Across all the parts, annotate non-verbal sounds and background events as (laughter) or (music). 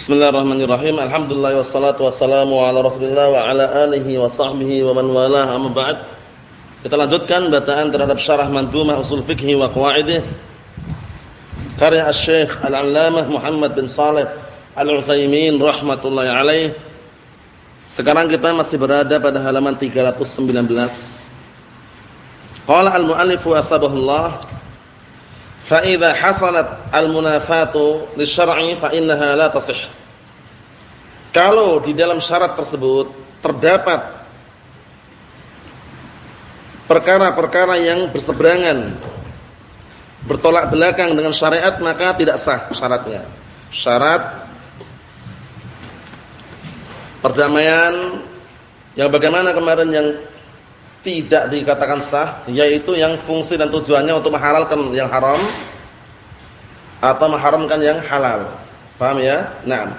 Bismillahirrahmanirrahim. Alhamdulillah wassalatu wassalamu ala Rasulillah wa ala alihi wa sahbihi wa man walah. Amma ba'd. Kita lanjutkan bacaan terhadap syarah Mandhumah Usul Fiqh wa Qawaidih karya Asy-Syaikh Al-Allamah Muhammad bin Shalih Al-Utsaimin rahimatullah alaih. Sekarang kita masih berada pada halaman 319. Qala al-muallif wa sabahullah fa idza hasalat al-munafatu lisyar'i fa innaha la tasih. Kalau di dalam syarat tersebut terdapat perkara-perkara yang berseberangan bertolak belakang dengan syariat maka tidak sah syaratnya. Syarat perdamaian yang bagaimana kemarin yang tidak dikatakan sah yaitu yang fungsi dan tujuannya untuk menghalalkan yang haram atau mengharamkan yang halal. Paham ya? Naam.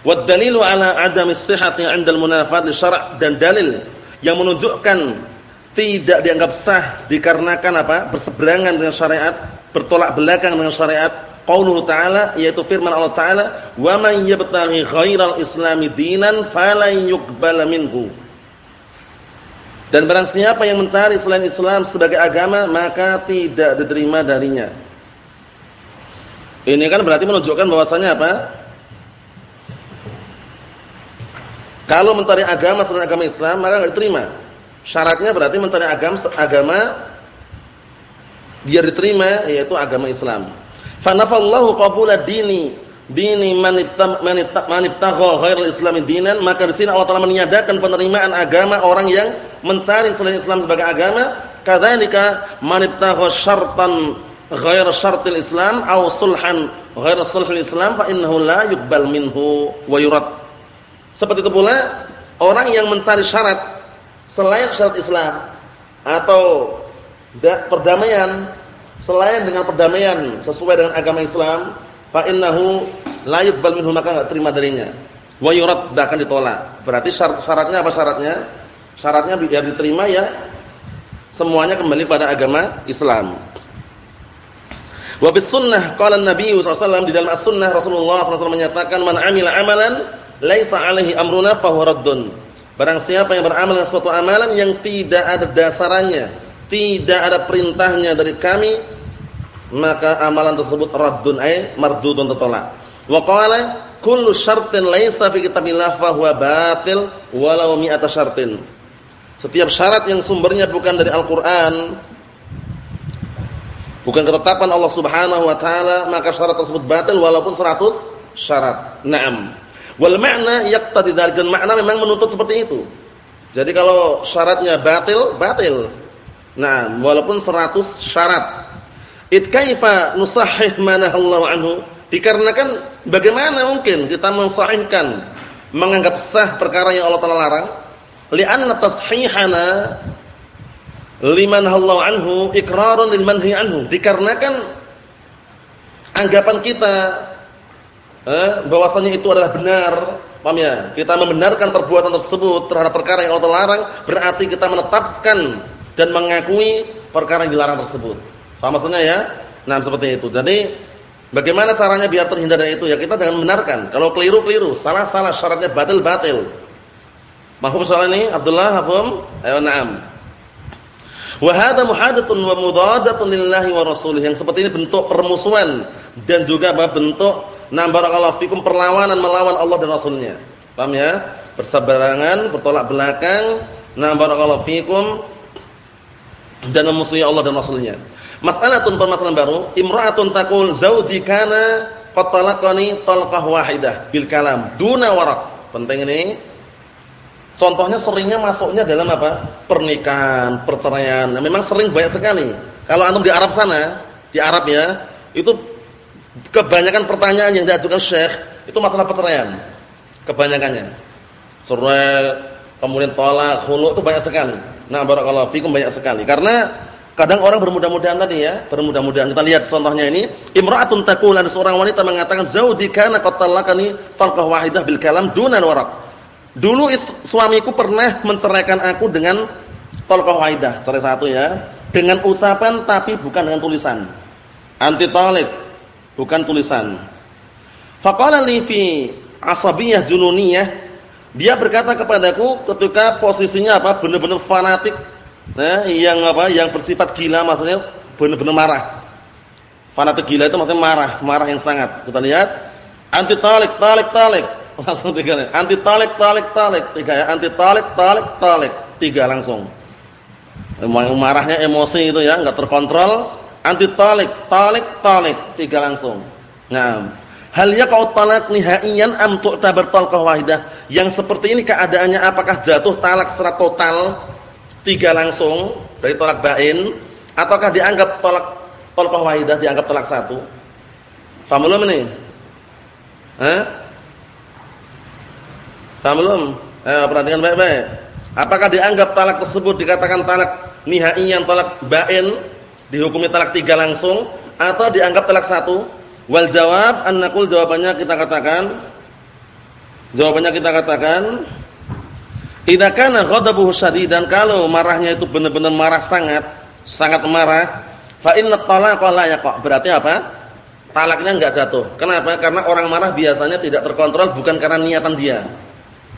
Wad dalilu ala adami sihhati 'inda al-munafat li syara' dan dalil yang menunjukkan tidak dianggap sah dikarenakan apa? berseberangan dengan syariat, bertolak belakang dengan syariat. Qauluhu ta'ala yaitu firman Allah Ta'ala, "Wa man yabtaghi ghairal islami dinan falan yuqbala minhu." Dan barang siapa yang mencari selain Islam sebagai agama, maka tidak diterima darinya. Ini kan berarti menunjukkan bahwasannya apa? Kalau mencari agama selain agama Islam, maka enggak diterima. Syaratnya berarti mencari agama agama biar diterima yaitu agama Islam. Fa nafallahu qabula dini dini man ibtagha ghairal islami dinan maka di sini Allah Taala meniadakan penerimaan agama orang yang mencari selain Islam sebagai agama. Kadzalika man ibtagha syartan ghair syartil Islam aw sulhan ghair sulhil Islam fa innahu la yuqbal minhu wa yurad. Seperti itu pula orang yang mencari syarat selain syarat Islam atau perdamaian selain dengan perdamaian sesuai dengan agama Islam fa innahu la yuqbal minhu maka enggak terima darinya. Wa yurad bahkan ditolak. Berarti syarat, syaratnya apa syaratnya? Syaratnya biar diterima ya semuanya kembali pada agama Islam. Wa bis sunnah qala an-nabi sallallahu di dalam as-sunnah Rasulullah SAW menyatakan man amila amalan laisa alaihi amruna fa huwa raddun. Barang siapa yang beramal dengan suatu amalan yang tidak ada dasarannya, tidak ada perintahnya dari kami, maka amalan tersebut raddun ay mardudun tertolak. Wa qala kullu syartin laisa fi kitabillah fa huwa batil walau mi'ata syartin. Setiap syarat yang sumbernya bukan dari Al-Qur'an bukan ketetapan Allah Subhanahu wa taala, maka syarat tersebut batil walaupun 100 syarat. Naam. Wal ma'na yaqtadi dzalik dan makna memang menuntut seperti itu. Jadi kalau syaratnya batil, batil. Nah, walaupun 100 syarat. It kaifa nusahhih ma nahallahu anhu? Dikarenakan bagaimana mungkin kita mensahihkan menganggap sah perkara yang Allah Taala larang? Li'anna tashihana liman hallahu anhu iqrarun lil manhi anhu. Dikarenakan anggapan kita eh, bahwasanya itu adalah benar, paham ya? Kita membenarkan perbuatan tersebut terhadap perkara yang Allah larang, berarti kita menetapkan dan mengakui perkara yang dilarang tersebut. Faham maksudnya ya? Nah, seperti itu. Jadi, bagaimana caranya biar terhindar dari itu? Ya kita jangan benarkan. Kalau keliru-keliru, salah-salah, syaratnya batil-batil. Mahfum soal ini? Abdullah, hafum? Ayo, na'am. Wa hadha muhadatun wa mudadatun lillahi wa rasulih. Yang seperti ini bentuk permusuhan dan juga bentuk nah barakallahu fikum perlawanan melawan Allah dan Rasulnya. Paham ya? Berseberangan, bertolak belakang, nah barakallahu fikum dan memusuhi Allah dan Rasulnya. Mas'alatun permasalahan baru, imra'atun taqul zauji kana qad talaqani talqah wahidah bil kalam duna warak. Penting ini. Contohnya seringnya masuknya dalam apa? Pernikahan, perceraian. Nah, memang sering banyak sekali. Kalau antum di Arab sana, di Arab ya, itu kebanyakan pertanyaan yang diajukan Syekh itu masalah perceraian. Kebanyakannya. Cerai, kemudian tolak, khulu itu banyak sekali. Nah, barakallahu fikum banyak sekali. Karena Kadang orang bermudah-mudahan tadi ya, bermudah-mudahan. Kita lihat contohnya ini, imra'atun taqul ada seorang wanita mengatakan zauji kana qad talaqani talqah wahidah bil kalam dunan warak. Dulu suamiku pernah menceraikan aku dengan talqah wahidah, cerai satu ya, dengan ucapan tapi bukan dengan tulisan. Anti talib, bukan tulisan. Faqala li fi asabiyah jununiyah dia berkata kepadaku ketika posisinya apa? benar-benar fanatik. Nah, yang apa? Yang bersifat gila maksudnya benar-benar marah. Fanatik gila itu maksudnya marah, marah yang sangat. Kita lihat anti talik, talik, talik. (laughs) Langsung tiga nih. Anti talik, talik, talik. Tiga ya. Anti talik, talik, talik. Tiga langsung. Marahnya emosi itu ya, enggak terkontrol. Anti talik, talik, talik. Tiga langsung. Nah, hal yaqau talak nihaiyan am tu'tabar talqah wahidah? Yang seperti ini keadaannya apakah jatuh talak secara total tiga langsung dari talak bain ataukah dianggap talak talqah wahidah dianggap talak satu? Faham belum ini? Faham belum? Eh, perhatikan baik-baik. Apakah dianggap talak tersebut dikatakan talak nihaiyan talak bain dihukumi talak tiga langsung atau dianggap talak satu? Wal jawab an naqul jawabannya kita katakan jawabannya kita katakan idza kana ghadabuhu syadidan kalau marahnya itu benar-benar marah sangat, sangat marah, fa inna talaqa la yaqa. Berarti apa? Talaknya enggak jatuh. Kenapa? Karena orang marah biasanya tidak terkontrol bukan karena niatan dia.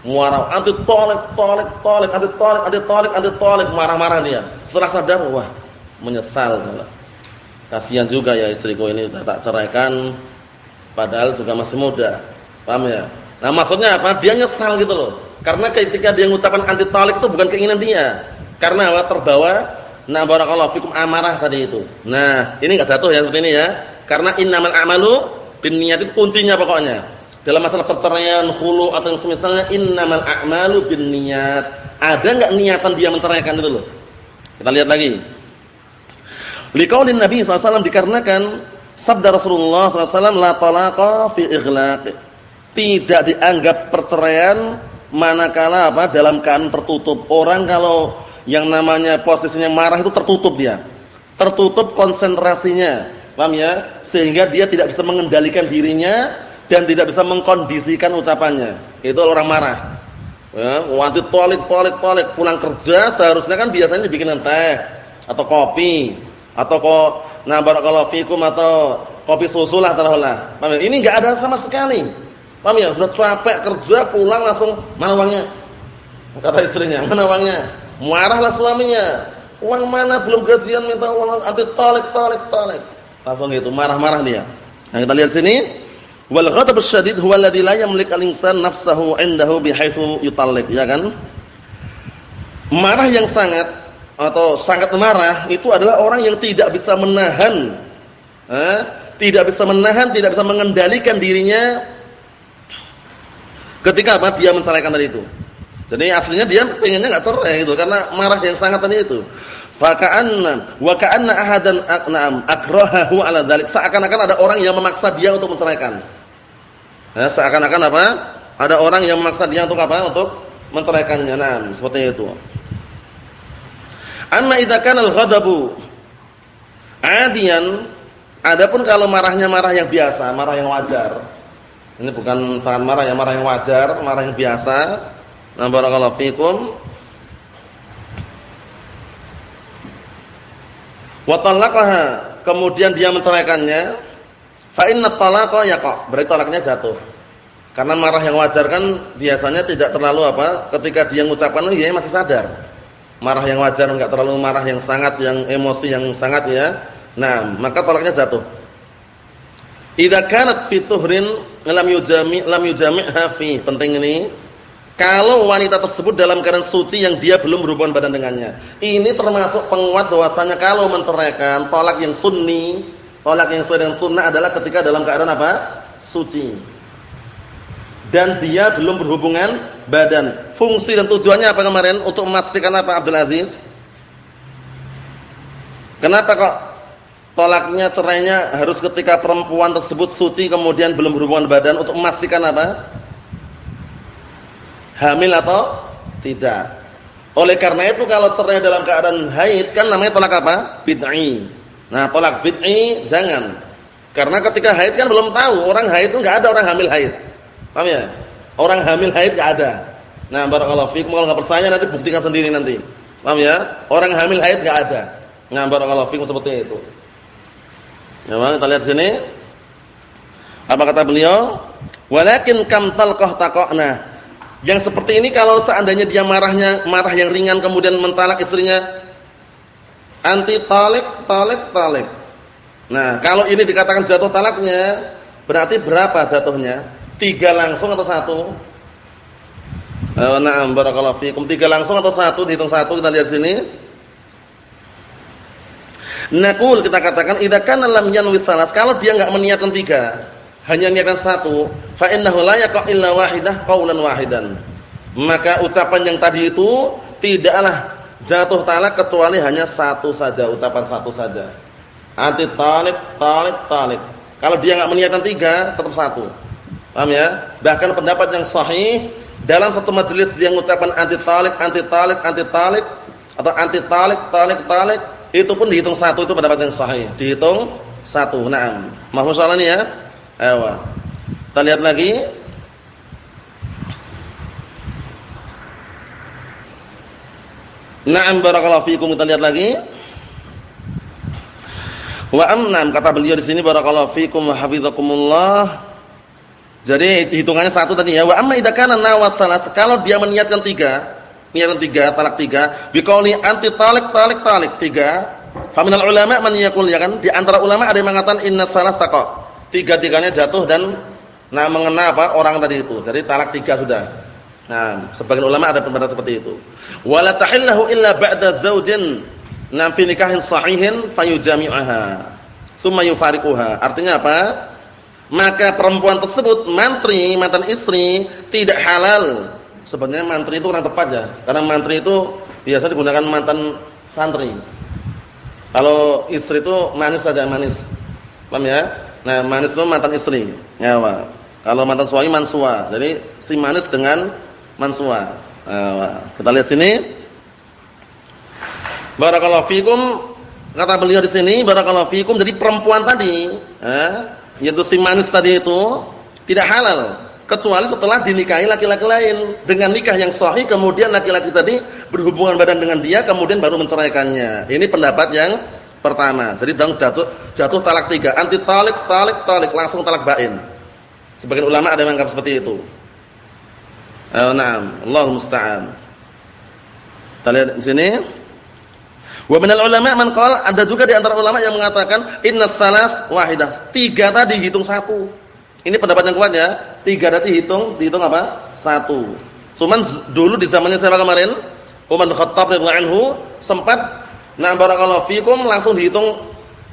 Marah, anti tolek, tolek, tolek, anti tolek, anti tolek, anti tolek, marah-marah dia. Setelah sadar, wah, menyesal. Kasihan juga ya istriku ini tak ceraikan padahal juga masih muda. Paham ya? Nah, maksudnya apa? Dia nyesal gitu loh. Karena ketika dia mengucapkan anti talik itu bukan keinginan dia. Karena apa? Terbawa nah barakallahu fikum amarah tadi itu. Nah, ini enggak jatuh ya seperti ini ya. Karena innamal a'malu binniyat itu kuncinya pokoknya. Dalam masalah perceraian, khulu atau yang semisalnya innamal a'malu binniyat. Ada enggak niatan dia menceraikan itu loh? Kita lihat lagi. Liqaulin Nabi SAW dikarenakan sabda Rasulullah SAW la talaqa fi ighlaq. Tidak dianggap perceraian manakala apa dalam keadaan tertutup. Orang kalau yang namanya posisinya marah itu tertutup dia. Tertutup konsentrasinya. Paham ya? Sehingga dia tidak bisa mengendalikan dirinya dan tidak bisa mengkondisikan ucapannya. Itu orang marah. Ya, wanti tolik tolik tolik pulang kerja seharusnya kan biasanya dibikin teh atau kopi atau kok nah barakallahu fikum atau kopi susu lah taruhlah. Paham ya? Ini enggak ada sama sekali. Paham ya? Sudah capek kerja pulang langsung mana uangnya? Kata istrinya, mana uangnya? Marahlah suaminya. Uang mana belum gajian minta uang anti tolek tolek tolek. Langsung gitu marah-marah dia. Nah, kita lihat sini wal ghadab asyadid huwa alladhi la yamlik al-insan nafsahu 'indahu bihaitsu yutallik, ya kan? Marah yang sangat atau sangat marah itu adalah orang yang tidak bisa menahan eh, tidak bisa menahan, tidak bisa mengendalikan dirinya ketika apa dia menceraikan tadi itu. Jadi aslinya dia pengennya enggak cerai itu karena marah yang sangat tadi itu. Faka'anna wa ka'anna ahadan na'am akrahahu 'ala dzalik. Seakan-akan ada orang yang memaksa dia untuk menceraikan. Ya, seakan-akan apa? Ada orang yang memaksa dia untuk apa? Untuk menceraikannya. Nah, seperti itu. Amma idza kana al-ghadabu adiyan, adapun kalau marahnya marah yang biasa, marah yang wajar. Ini bukan sangat marah yang marah yang wajar, marah yang biasa. Nah, barakallahu fikum. Wa talaqaha, kemudian dia menceraikannya, fa inna talaqa yaqa, berarti talaknya jatuh. Karena marah yang wajar kan biasanya tidak terlalu apa, ketika dia mengucapkan dia masih sadar marah yang wajar enggak terlalu marah yang sangat yang emosi yang sangat ya nah maka tolaknya jatuh idza kanat fi tuhrin lam yujami lam yujami'ha fi penting ini kalau wanita tersebut dalam keadaan suci yang dia belum berhubungan badan dengannya ini termasuk penguat bahwasanya kalau menceraikan tolak yang sunni tolak yang sesuai dengan sunnah adalah ketika dalam keadaan apa suci dan dia belum berhubungan badan. Fungsi dan tujuannya apa kemarin? Untuk memastikan apa Abdul Aziz? Kenapa kok tolaknya cerainya harus ketika perempuan tersebut suci kemudian belum berhubungan badan untuk memastikan apa? Hamil atau tidak. Oleh karena itu kalau cerai dalam keadaan haid kan namanya tolak apa? Bid'i. Nah, tolak bid'i jangan. Karena ketika haid kan belum tahu, orang haid itu enggak ada orang hamil haid. Paham ya? Orang hamil haid enggak ada. Nah, barakallahu fiikum kalau enggak percaya nanti buktikan sendiri nanti. Paham ya? Orang hamil haid enggak ada. Nah, barakallahu fiikum seperti itu. Ya, kita lihat sini. Apa kata beliau? Walakin kam talqah taqana. Yang seperti ini kalau seandainya dia marahnya marah yang ringan kemudian mentalak istrinya anti talik talik talik. Nah, kalau ini dikatakan jatuh talaknya, berarti berapa jatuhnya? Tiga langsung atau satu? Na'am barakallahu fikum. Tiga langsung atau satu? Dihitung satu kita lihat sini. Nakul kita katakan idza kana lam yanwi salas. Kalau dia enggak meniatkan tiga, hanya niatkan satu, fa innahu la yaqa illa wahidah qaulan wahidan. Maka ucapan yang tadi itu tidaklah jatuh talak kecuali hanya satu saja, ucapan satu saja. Anti talik, talik, talik. Kalau dia enggak meniatkan tiga, tetap satu. Paham ya? Bahkan pendapat yang sahih dalam satu majelis dia mengucapkan anti talik, anti talik, anti talik atau anti talik, talik, talik, itu pun dihitung satu itu pendapat yang sahih. Dihitung satu. Naam. Mahfuz soal ini ya? Ayo. Kita lihat lagi. Naam barakallahu fiikum kita lihat lagi. Wa amnam kata beliau di sini barakallahu fiikum wa hafizakumullah. Jadi hitungannya satu tadi ya. Wa amma idza kana kalau dia meniatkan tiga, niatan tiga, talak tiga, biqauli anti talik talik talik tiga. Faminal ulama man yaqul ya kan di antara ulama ada yang mengatakan inna salas taqa. Tiga-tiganya jatuh dan nah mengena apa orang tadi itu. Jadi talak tiga sudah. Nah, sebagian ulama ada pendapat seperti itu. Wala tahillahu illa ba'da zaujin nam fi nikahin sahihin fayujami'uha. Tsumma yufariquha. Artinya apa? maka perempuan tersebut mantri mantan istri tidak halal. Sebenarnya mantri itu kurang tepat ya, karena mantri itu biasa digunakan mantan santri. Kalau istri itu manis saja manis, paham ya? Nah manis itu mantan istri, ya Kalau mantan suami mansua, jadi si manis dengan mansua. Nah, kita lihat sini. Barakallahu fikum. Kata beliau di sini barakallahu fikum. Jadi perempuan tadi, eh, yaitu si manis tadi itu tidak halal kecuali setelah dinikahi laki-laki lain dengan nikah yang sahih kemudian laki-laki tadi berhubungan badan dengan dia kemudian baru menceraikannya. Ini pendapat yang pertama. Jadi jatuh jatuh talak tiga, anti talik talik talik langsung talak bain. Sebagian ulama ada yang menganggap seperti itu. Oh, na'am. Allahu musta'an. Kita lihat di sini. Wa minal ulama man qala ada juga di antara ulama yang mengatakan innas salas wahidah. Tiga tadi hitung satu. Ini pendapat yang kuat ya. Tiga tadi hitung, dihitung apa? Satu. Cuman dulu di zamannya siapa kemarin? Umar Khattab radhiyallahu anhu sempat na barakallahu fikum langsung dihitung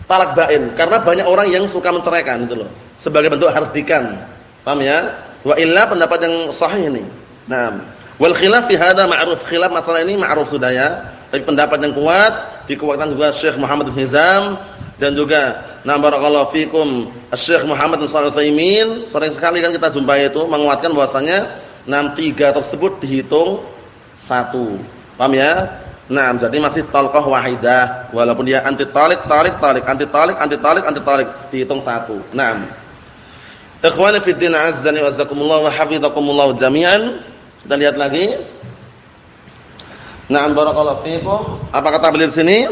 talak bain karena banyak orang yang suka menceraikan itu loh. Sebagai bentuk hardikan. Paham ya? Wa illa pendapat yang sahih ini. Nah, wal khilaf fi hada ma'ruf. Khilaf masalah ini ma'ruf sudah ya. Tapi pendapat yang kuat dikuatkan juga Syekh Muhammad bin Hizam dan juga na barakallahu fikum Syekh Muhammad bin Shalih Utsaimin sering sekali kan kita jumpai itu menguatkan bahwasanya enam tiga tersebut dihitung satu. Paham ya? Nah, jadi masih talqah wahidah walaupun dia anti talik talik talik anti talik anti talik anti talik dihitung satu. Naam. Ikhwani fi din azza wa jazakumullah wa hafizakumullah jami'an. Kita lihat lagi. Na'am barakallahu fiikum. Apa kata beliau sini?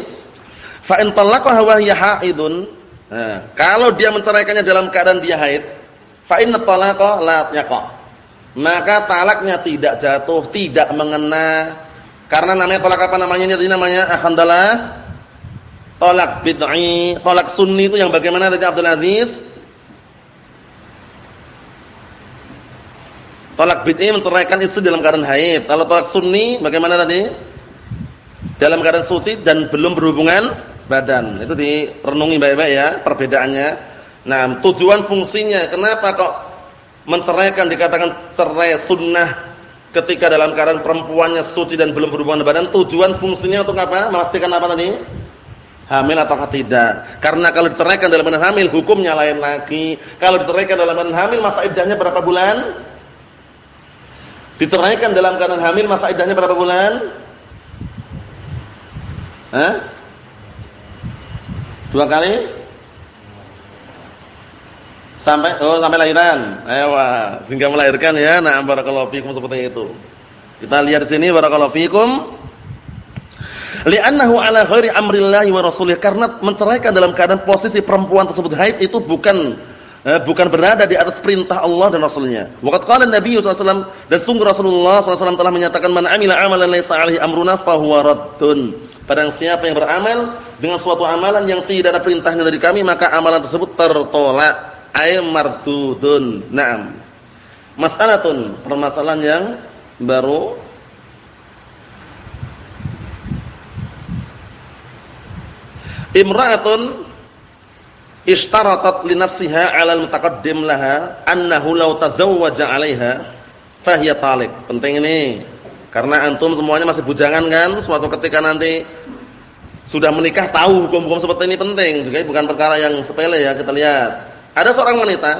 Fa in talaqaha wa hiya haidun. Nah, kalau dia menceraikannya dalam keadaan dia haid, fa inna talaqa la yaqa. Maka talaknya tidak jatuh, tidak mengena. Karena namanya talak apa namanya ini namanya alhamdulillah talak bid'i, talak sunni itu yang bagaimana tadi Abdul Aziz? Talak bid'i menceraikan istri dalam keadaan haid. Kalau talak sunni bagaimana tadi? Dalam keadaan suci dan belum berhubungan badan. Itu direnungi baik-baik ya perbedaannya. Nah, tujuan fungsinya kenapa kok menceraikan dikatakan cerai sunnah ketika dalam keadaan perempuannya suci dan belum berhubungan badan? Tujuan fungsinya untuk apa? Memastikan apa tadi? Hamil atau tidak. Karena kalau diceraikan dalam keadaan hamil hukumnya lain lagi. Kalau diceraikan dalam keadaan hamil masa iddahnya berapa bulan? Diceraikan dalam keadaan hamil masa iddahnya berapa bulan? Hah? Dua kali? Sampai oh sampai lahiran. Ewa, sehingga melahirkan ya. Nah, barakallahu fikum seperti itu. Kita lihat di sini barakallahu fikum. Li'annahu ala ghairi amrillahi wa rasulih karena menceraikan dalam keadaan posisi perempuan tersebut haid itu bukan eh, bukan berada di atas perintah Allah dan Rasulnya. Waqat qala Nabi SAW dan sungguh Rasulullah SAW telah menyatakan man amila amalan laisa alaihi amruna raddun. Siapa yang beramal dengan suatu amalan yang tidak ada perintahnya dari kami maka amalan tersebut tertolak ay mardudun. Naam. Mas'alatun, permasalahan yang baru Imra'atun ishtaratat li nafsiha 'ala al-mutaqaddim laha annahu law tazawwaja 'alaiha fahiya talik. Penting ini. Karena antum semuanya masih bujangan kan, suatu ketika nanti sudah menikah tahu hukum-hukum seperti ini penting, juga bukan perkara yang sepele ya, kita lihat. Ada seorang wanita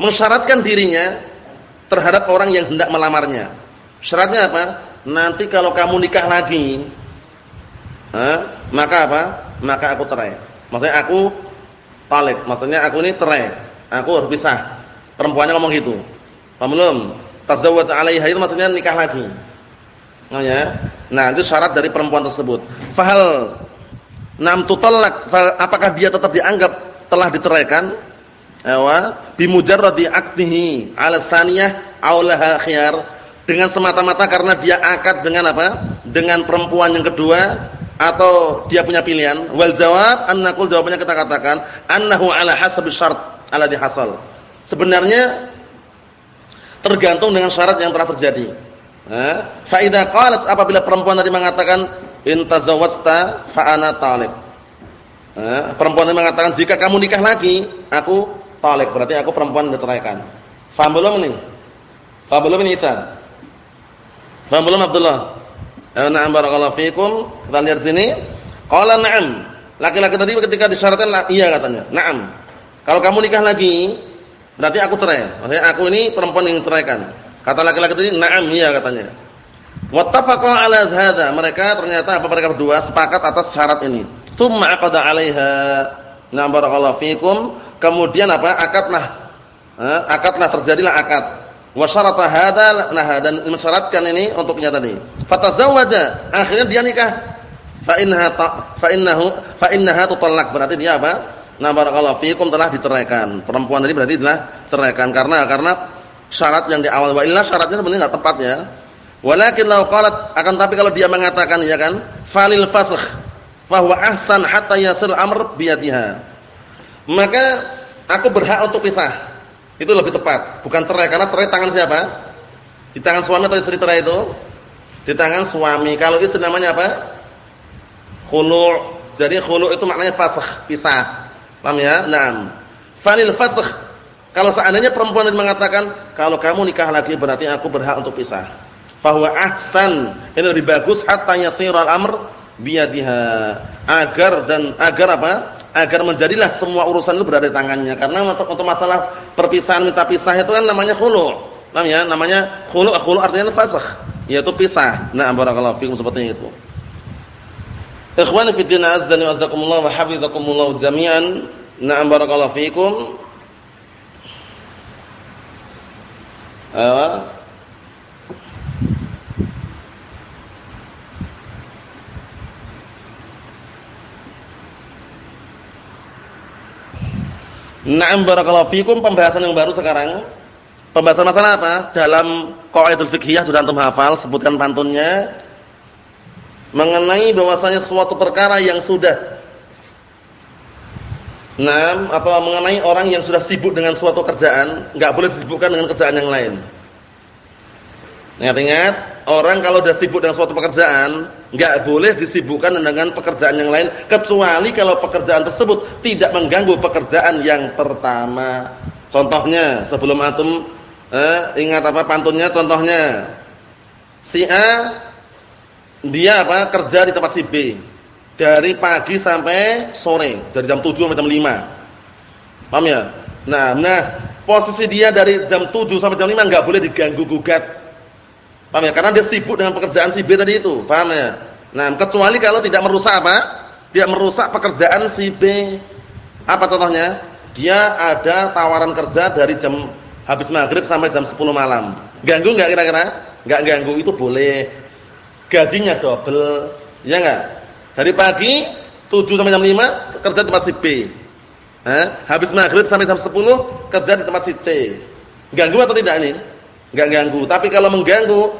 mensyaratkan dirinya terhadap orang yang hendak melamarnya. Syaratnya apa? Nanti kalau kamu nikah lagi, eh, maka apa? Maka aku cerai. Maksudnya aku talik. Maksudnya aku ini cerai. Aku harus pisah. Perempuannya ngomong gitu. Paham belum? Tazawwaj 'alaiha maksudnya nikah lagi. Nah, ya. Nah, itu syarat dari perempuan tersebut. Fahal nam tutallak, apakah dia tetap dianggap telah diceraikan? Ewa, bimujarradi aqdihi 'ala tsaniyah aw khiyar dengan semata-mata karena dia akad dengan apa? Dengan perempuan yang kedua atau dia punya pilihan wal jawab annaqul jawabannya kita katakan annahu ala hasabi syart ala dihasal sebenarnya tergantung dengan syarat yang telah terjadi fa idza qalat apabila perempuan tadi mengatakan in tazawwajta fa ana talik perempuan tadi mengatakan jika kamu nikah lagi aku talik berarti aku perempuan diceraikan faham belum ini faham belum ini Isa faham belum Abdullah Eh, na'am barakallahu fikum. Kita lihat sini. Qala na'am. Laki-laki tadi ketika disyaratkan iya katanya. Na'am. Kalau kamu nikah lagi, berarti aku cerai. Maksudnya aku ini perempuan yang ceraikan. Kata laki-laki tadi, "Na'am, iya," katanya. Wattafaqa 'ala hadza. Mereka ternyata apa mereka berdua sepakat atas syarat ini. Tsumma aqada 'alaiha. Na'am barakallahu fikum. Kemudian apa? Akadlah. Eh, akadlah terjadilah akad wa syarata hadza nah dan mensyaratkan ini untuknya tadi fatazawwaja akhirnya dia nikah fa innaha fa innahu fa innaha tutallaq berarti dia apa nah barakallahu fikum telah diceraikan perempuan tadi berarti telah ceraikan karena karena syarat yang di awal wa illa syaratnya sebenarnya enggak tepat ya walakin law qalat akan tapi kalau dia mengatakan ya kan falil fasakh fa huwa ahsan hatta yasil amr biyadiha maka aku berhak untuk pisah itu lebih tepat, bukan cerai karena cerai tangan siapa? Di tangan suami atau istri cerai itu? Di tangan suami. Kalau istri namanya apa? Khulu'. Jadi khulu' itu maknanya fasakh, pisah. Paham ya? Naam. Falil fasakh. Kalau seandainya perempuan yang mengatakan, "Kalau kamu nikah lagi berarti aku berhak untuk pisah." Fahuwa ahsan. Ini lebih bagus hatta yasiral amr biyadiha. Agar dan agar apa? agar menjadilah semua urusan itu berada di tangannya. Karena untuk masalah perpisahan minta pisah itu kan namanya khulu. Namanya namanya khulu, khulu artinya fasakh, yaitu pisah. Nah, barakallahu fikum seperti itu. Ikhwani fi din azza wa wa jami'an. Na'am barakallahu fikum. Ayo. Na'am barakallahu fikum pembahasan yang baru sekarang. Pembahasan masalah apa? Dalam qaidul fiqhiyah sudah antum hafal, sebutkan pantunnya mengenai bahwasanya suatu perkara yang sudah Naam atau mengenai orang yang sudah sibuk dengan suatu kerjaan, enggak boleh disibukkan dengan kerjaan yang lain. Ingat-ingat, orang kalau sudah sibuk dengan suatu pekerjaan, enggak boleh disibukkan dengan pekerjaan yang lain kecuali kalau pekerjaan tersebut tidak mengganggu pekerjaan yang pertama. Contohnya, sebelum antum eh, ingat apa pantunnya contohnya. Si A dia apa? kerja di tempat si B dari pagi sampai sore, dari jam 7 sampai jam 5. Paham ya? Nah, nah, posisi dia dari jam 7 sampai jam 5 enggak boleh diganggu gugat Paham ya? Karena dia sibuk dengan pekerjaan si B tadi itu. Paham ya? Nah, kecuali kalau tidak merusak apa? Tidak merusak pekerjaan si B. Apa contohnya? Dia ada tawaran kerja dari jam habis maghrib sampai jam 10 malam. Ganggu enggak kira-kira? Enggak ganggu itu boleh. Gajinya double. Ya enggak? Dari pagi 7 sampai jam 5 kerja di tempat si B. Eh, habis maghrib sampai jam 10 kerja di tempat si C. Ganggu atau tidak ini? Enggak ganggu. Tapi kalau mengganggu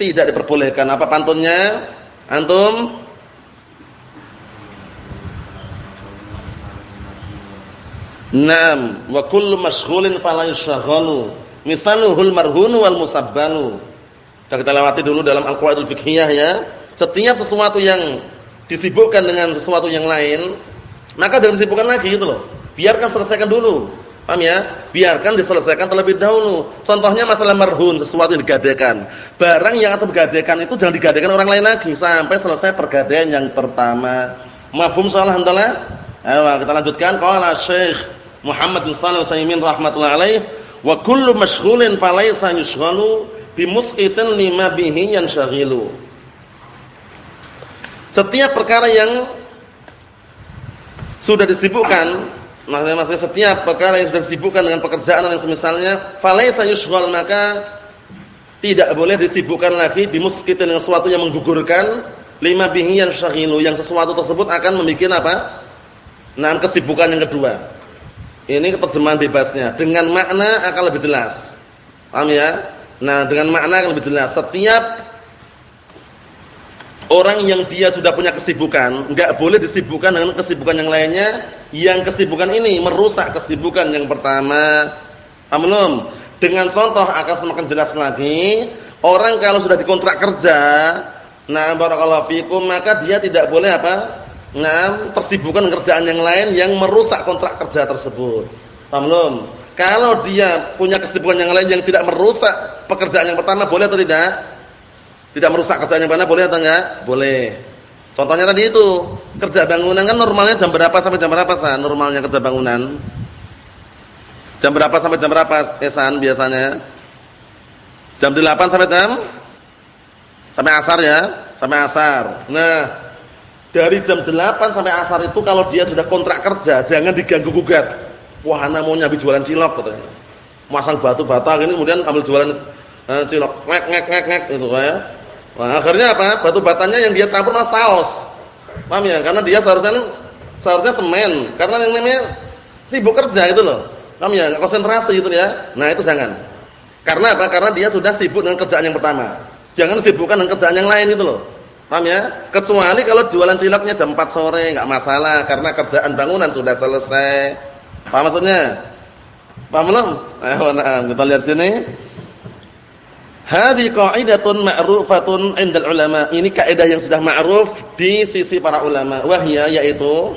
tidak diperbolehkan. Apa pantunnya? Antum? Naam, wa kullu mashghulin fala yushaghalu. Misaluhul marhunu wal musabbalu. Kita lewati dulu dalam al-qawaidul fiqhiyah ya. Setiap sesuatu yang disibukkan dengan sesuatu yang lain, maka jangan disibukkan lagi gitu loh. Biarkan selesaikan dulu. Paham ya? Biarkan diselesaikan terlebih dahulu. Contohnya masalah marhun, sesuatu yang digadaikan. Barang yang akan digadaikan itu jangan digadaikan orang lain lagi sampai selesai pergadaian yang pertama. Mafhum soal handalah? Ayo kita lanjutkan. Qala Syekh Muhammad bin Shalih Al-Utsaimin rahimatullah alaih, "Wa kullu mashghulin falaysa yushghalu bimusqitin lima bihi yanshaghilu." Setiap perkara yang sudah disibukkan Maksudnya, maksudnya setiap perkara yang sudah disibukkan dengan pekerjaan yang semisalnya, falaisa yushghal maka tidak boleh disibukkan lagi bimuskitin dengan sesuatu yang menggugurkan lima bihi yang syaghilu yang sesuatu tersebut akan membuat apa? Nah, kesibukan yang kedua. Ini terjemahan bebasnya. Dengan makna akan lebih jelas. Paham ya? Nah, dengan makna akan lebih jelas. Setiap Orang yang dia sudah punya kesibukan, enggak boleh disibukkan dengan kesibukan yang lainnya, yang kesibukan ini merusak kesibukan yang pertama. Paham belum? Dengan contoh akan semakin jelas lagi, orang kalau sudah dikontrak kerja, nah barakallahu fikum, maka dia tidak boleh apa? Nah, tersibukkan kerjaan yang lain yang merusak kontrak kerja tersebut. Paham? Kalau dia punya kesibukan yang lain yang tidak merusak pekerjaan yang pertama, boleh atau tidak? Tidak merusak kerjaan yang mana boleh atau enggak? Boleh. Contohnya tadi itu, kerja bangunan kan normalnya jam berapa sampai jam berapa sah? Normalnya kerja bangunan. Jam berapa sampai jam berapa Esan biasanya? Jam 8 sampai jam sampai asar ya, sampai asar. Nah, dari jam 8 sampai asar itu kalau dia sudah kontrak kerja, jangan diganggu gugat. Wah, anak mau nyambi jualan cilok katanya. Masang batu bata gini kemudian ambil jualan eh, cilok ngek ngek ngek ngek gitu ya. Nah, akhirnya apa? Batu batanya yang dia campur malah saus. Paham ya? Karena dia seharusnya seharusnya semen. Karena yang namanya sibuk kerja itu loh. Paham ya? konsentrasi itu ya. Nah, itu jangan. Karena apa? Karena dia sudah sibuk dengan kerjaan yang pertama. Jangan sibukkan dengan kerjaan yang lain itu loh. Paham ya? Kecuali kalau jualan ciloknya jam 4 sore enggak masalah karena kerjaan bangunan sudah selesai. Paham maksudnya? Paham belum? Ayo, nah, kita lihat sini. Hadi qa'idatun ma'rufatun 'indal ulama. Ini kaidah yang sudah ma'ruf di sisi para ulama. Wahya yaitu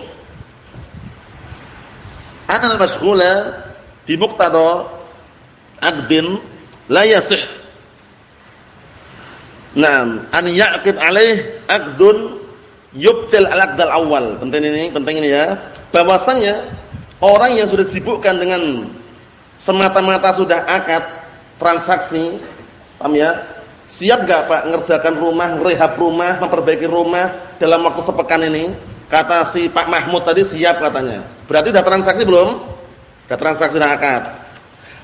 anal mashghula bi muqtada aqdin la yasih. Naam, an ya'qid alaih aqdun yubtil al-aqd al-awwal. Penting ini, penting ini ya. Bahwasanya orang yang sudah disibukkan dengan semata-mata sudah akad transaksi Paham ya? Siap enggak Pak ngerjakan rumah, rehab rumah, memperbaiki rumah dalam waktu sepekan ini? Kata si Pak Mahmud tadi siap katanya. Berarti sudah transaksi belum? Sudah transaksi sudah akad.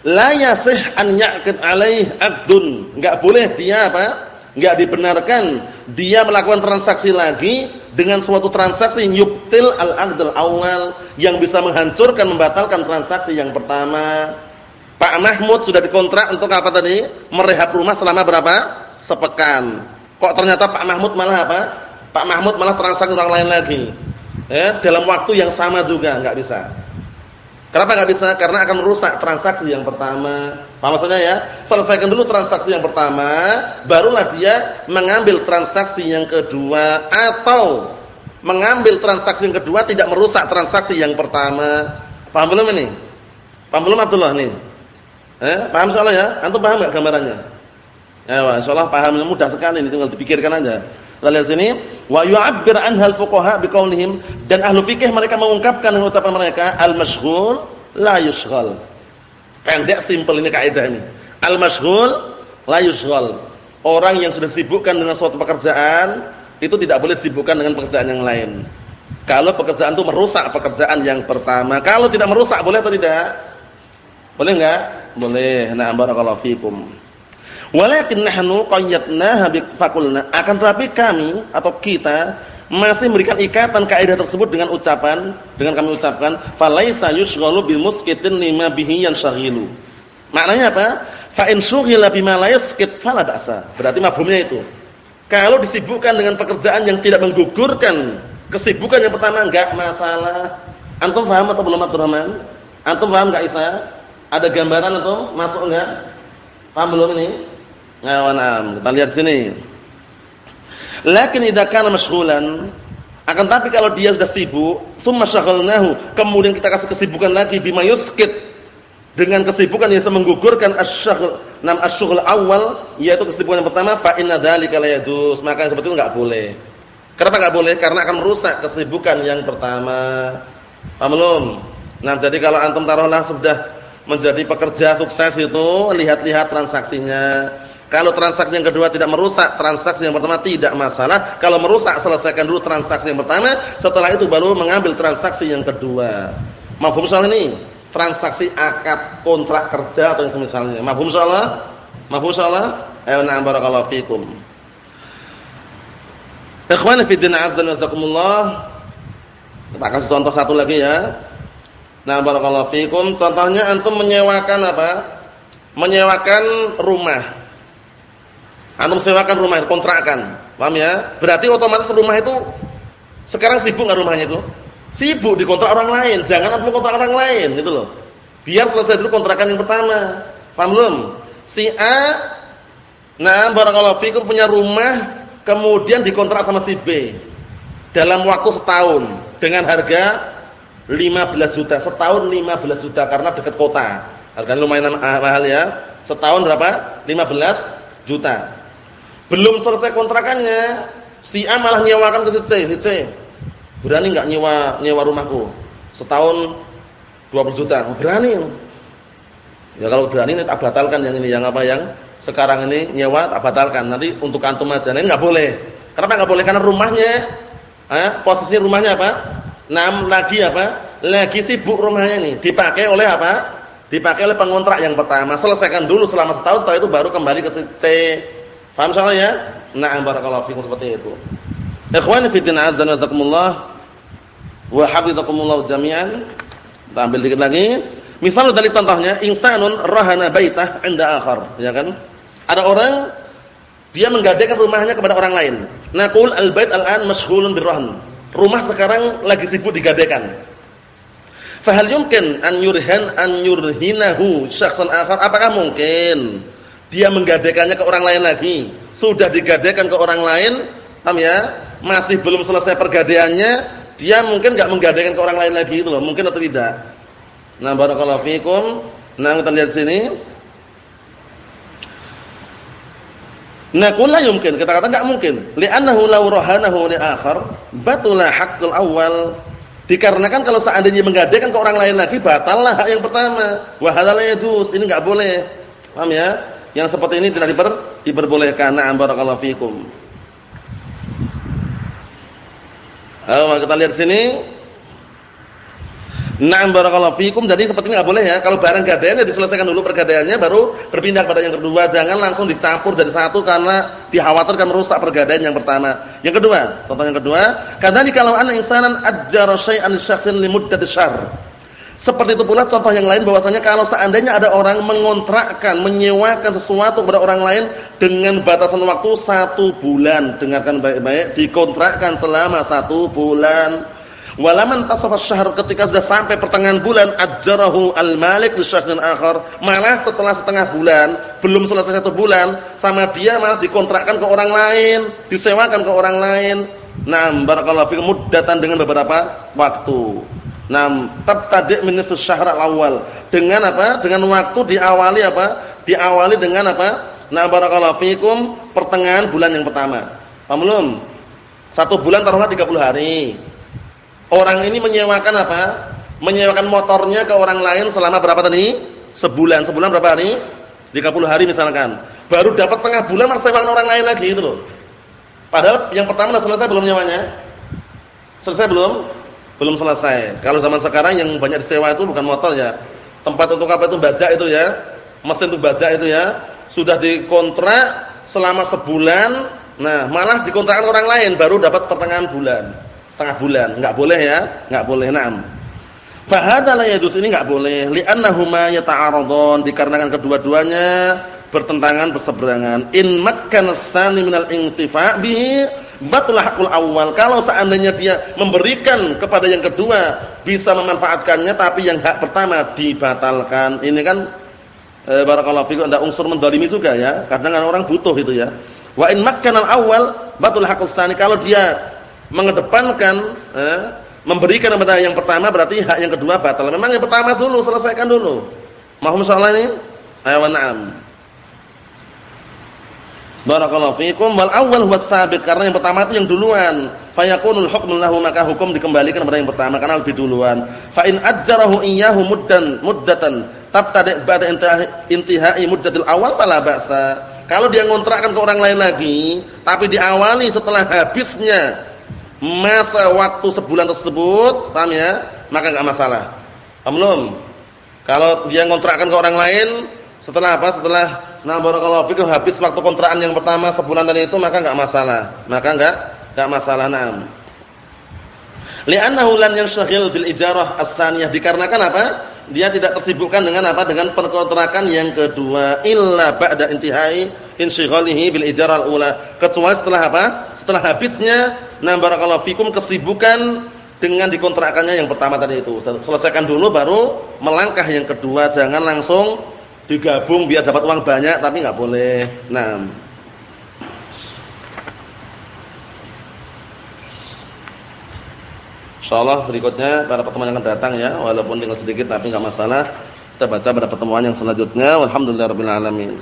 La yasih an ya'qid alaih aqdun. Enggak boleh dia apa? Enggak dibenarkan dia melakukan transaksi lagi dengan suatu transaksi yubtil al-aqdul awal yang bisa menghancurkan membatalkan transaksi yang pertama. Pak Mahmud sudah dikontrak untuk apa tadi? Merehab rumah selama berapa? Sepekan. Kok ternyata Pak Mahmud malah apa? Pak Mahmud malah transaksi orang lain lagi. Ya, dalam waktu yang sama juga enggak bisa. Kenapa enggak bisa? Karena akan merusak transaksi yang pertama. Paham maksudnya ya? Selesaikan dulu transaksi yang pertama, barulah dia mengambil transaksi yang kedua atau mengambil transaksi yang kedua tidak merusak transaksi yang pertama. Paham belum ini? Paham belum Abdullah nih? Eh, paham soalnya ya? Antum paham enggak gambarannya? Ya, insyaallah paham mudah sekali ini tinggal dipikirkan aja. Lalu sini wa yu'abbir anhal fuqaha biqaulihim dan ahlu fikih mereka mengungkapkan dengan ucapan mereka al-masyghul la yushghal. Pendek simpel ini kaidah ini. Al-masyghul la yushghal. Orang yang sudah sibukkan dengan suatu pekerjaan itu tidak boleh disibukkan dengan pekerjaan yang lain. Kalau pekerjaan itu merusak pekerjaan yang pertama, kalau tidak merusak boleh atau tidak? Boleh enggak? Boleh. Nah, barakallahu fikum. Walakin nahnu qayyadnaha bi faqulna. Akan tetapi kami atau kita masih memberikan ikatan kaidah tersebut dengan ucapan, dengan kami ucapkan falaisa yushghalu bil muskitin lima bihi yanshaghilu. Maknanya apa? Fa in shughila bima la yaskit fala ba'sa. Berarti mafhumnya itu. Kalau disibukkan dengan pekerjaan yang tidak menggugurkan kesibukan yang pertama enggak masalah. Antum paham atau belum Abdurrahman? Antum paham enggak Isa? Ada gambaran atau masuk enggak? Paham belum ini? Nah, nah, kita lihat sini. Lakin idza kana mashghulan akan tapi kalau dia sudah sibuk, summa syaghalnahu, kemudian kita kasih kesibukan lagi bima yuskit dengan kesibukan yang menggugurkan asy-syaghl, nam asy-syughl awal yaitu kesibukan yang pertama fa inna dzalika la yajuz, maka seperti itu enggak boleh. Kenapa enggak boleh? Karena akan merusak kesibukan yang pertama. Paham belum? Nah, jadi kalau antum taruhlah sudah menjadi pekerja sukses itu, lihat-lihat transaksinya. Kalau transaksi yang kedua tidak merusak, transaksi yang pertama tidak masalah. Kalau merusak, selesaikan dulu transaksi yang pertama, setelah itu baru mengambil transaksi yang kedua. Mafhum soal ini? Transaksi akad kontrak kerja atau yang semisalnya. Mafhum soal? Mafhum soal? Ayo na'am barakallahu fikum. Ikhwan fi din azza wa jazakumullah. Kita kasih contoh satu lagi ya. Nah, barakallahu fikum. Contohnya antum menyewakan apa? Menyewakan rumah Antum sewakan rumah kontrakan. Paham ya? Berarti otomatis rumah itu sekarang sibuk enggak rumahnya itu? Sibuk dikontrak orang lain. Jangan antum kontrak orang lain gitu loh. Biar selesai dulu kontrakan yang pertama. Paham belum? Si A nah barakallahu fikum punya rumah kemudian dikontrak sama si B dalam waktu setahun dengan harga 15 juta. Setahun 15 juta karena dekat kota. Harganya lumayan mahal ya. Setahun berapa? 15 juta. Belum selesai kontrakannya, si A malah nyewakan ke si C. Si C, berani nggak nyewa nyewa rumahku? Setahun 20 juta. Oh, berani. Ya kalau berani ini tak batalkan yang ini yang apa yang sekarang ini nyewa tak batalkan. Nanti untuk antum aja. Ini nggak boleh. Kenapa nggak boleh? Karena rumahnya eh, posisi rumahnya apa? Nam lagi apa? Lagi sibuk rumahnya ini. Dipakai oleh apa? Dipakai oleh pengontrak yang pertama. Selesaikan dulu selama setahun, setelah itu baru kembali ke C Faham soalnya ya? Na'am barakallahu fikum seperti itu. Ikhwani fi din azza wa jazakumullah wa hafizakumullah jami'an. Kita ambil dikit lagi. Misal dari contohnya insanun rahana baitah 'inda akhar, ya kan? Ada orang dia menggadaikan rumahnya kepada orang lain. Naqul al-bait al-an mashghulun birrahn. Rumah sekarang lagi sibuk digadaikan. Fahal yumkin an yurhan an yurhinahu syakhsan akhar? Apakah mungkin dia menggadaikannya ke orang lain lagi. Sudah digadaikan ke orang lain, paham ya? Masih belum selesai pergadaiannya, dia mungkin enggak menggadaikan ke orang lain lagi itu loh, mungkin atau tidak. Nah, barakallahu fikum. Nah, kita lihat sini. Nah, la yumkin, kita kata enggak mungkin. Li'annahu law rahanahu li akhar, batula haqqul awal. Dikarenakan kalau seandainya menggadaikan ke orang lain lagi, batallah hak yang pertama. Wa hadzal yajuz, ini enggak boleh. Paham ya? Yang seperti ini tidak diper, diperbolehkan. Na'am barakallahu fikum. Ayo kita lihat sini. Na'am barakallahu fikum. Jadi seperti ini enggak boleh ya. Kalau barang gadaian ya diselesaikan dulu pergadaiannya baru berpindah pada yang kedua. Jangan langsung dicampur jadi satu karena dikhawatirkan merusak pergadaian yang pertama. Yang kedua, contoh yang kedua, kadzalika kalau anna insanan ajjara syai'an syakhsin li muddati syahr. Seperti itu pula contoh yang lain bahwasanya kalau seandainya ada orang mengontrakkan, menyewakan sesuatu kepada orang lain dengan batasan waktu satu bulan, dengarkan baik-baik, dikontrakkan selama satu bulan. Walaman tasafa syahr ketika sudah sampai pertengahan bulan ajarahu al-malik li syakhsin akhar. Malah setelah setengah bulan, belum selesai satu bulan, sama dia malah dikontrakkan ke orang lain, disewakan ke orang lain. Nah, barakallahu fikum muddatan dengan beberapa waktu. Nam tabtadi' min nisfus syahr al-awwal. Dengan apa? Dengan waktu diawali apa? Diawali dengan apa? Na barakallahu fikum pertengahan bulan yang pertama. Paham? Satu bulan taruhlah 30 hari. Orang ini menyewakan apa? Menyewakan motornya ke orang lain selama berapa tadi? Sebulan. Sebulan berapa hari? 30 hari misalkan. Baru dapat setengah bulan harus sewakan orang lain lagi itu loh. Padahal yang pertama sudah selesai belum nyewanya? Selesai belum? belum selesai. Kalau zaman sekarang yang banyak disewa itu bukan motor ya. Tempat untuk apa itu bajak itu ya. Mesin untuk bajak itu ya. Sudah dikontrak selama sebulan Nah, malah dikontrakkan orang lain baru dapat pertengahan bulan, setengah bulan. Enggak boleh ya, enggak boleh. Naam. Fa hadza la ini enggak boleh li'annahuma yata'aradun dikarenakan kedua-duanya bertentangan berseberangan. In makkana tsani minal intifa' bihi batul hakul awal. Kalau seandainya dia memberikan kepada yang kedua bisa memanfaatkannya tapi yang hak pertama dibatalkan. Ini kan eh, barakallahu fikum ada unsur mendalimi juga ya. Kadang kan orang butuh itu ya. Wa in makkana al-awwal batul hakul tsani. Kalau dia mengedepankan eh, memberikan kepada yang pertama berarti hak yang kedua batal. Memang yang pertama dulu selesaikan dulu. Mohon insyaallah ini. Ayo na'am. Barakallahu fiikum wal awwal huwa sabiq karena yang pertama itu yang duluan. Fayakunul hukmu lahu maka hukum dikembalikan kepada yang pertama karena lebih duluan. Fa in ajjarahu iyyahu muddan muddatan tabtadi ba'da intihai muddatil awal fala ba'sa. Kalau dia ngontrakkan ke orang lain lagi tapi diawali setelah habisnya masa waktu sebulan tersebut, paham ya? Maka enggak masalah. Paham Kalau dia ngontrakkan ke orang lain setelah apa? Setelah nah barakallahu fikum habis waktu kontrakan yang pertama sebulan tadi itu maka enggak masalah. Maka enggak enggak masalah. Naam. Li'annahu lan yanshaghil bil ijarah as-saniyah dikarenakan apa? Dia tidak tersibukkan dengan apa? Dengan perkontrakan yang kedua illa ba'da intihai insyighalihi bil ijarah al-ula. Kecuali setelah apa? Setelah habisnya nah barakallahu fikum kesibukan dengan dikontrakannya yang pertama tadi itu. Selesaikan dulu baru melangkah yang kedua, jangan langsung digabung biar dapat uang banyak tapi nggak boleh. Nah. Insyaallah berikutnya pada pertemuan yang akan datang ya, walaupun tinggal sedikit tapi nggak masalah. Kita baca pada pertemuan yang selanjutnya. Walhamdulillahirabbil alamin.